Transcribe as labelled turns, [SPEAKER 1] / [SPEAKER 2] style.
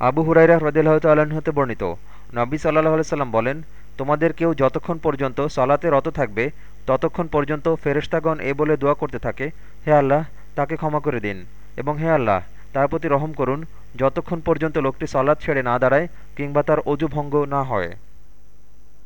[SPEAKER 1] আবু হুরাইরা হ্রদিল্লাহ তাল্লাহ্ন হতে বর্ণিত, নবী সাল্লাহ সাল্লাম বলেন, তোমাদের কেউ যতক্ষণ পর্যন্ত সলাতে রত থাকবে, ততক্ষণ পর্যন্ত ফেরেস্তাগণ এ বলে দোয়া করতে থাকে, হে আল্লাহ, তাকে ক্ষমা করে দিন। এবং হে আল্লাহ, তার প্রতি রহম করুন, যতক্ষণ পর্যন্ত লোকটি সলাৎ ছেড়ে না দাঁড়ায় কিংবা তার অজু ভঙ্গ না হয়।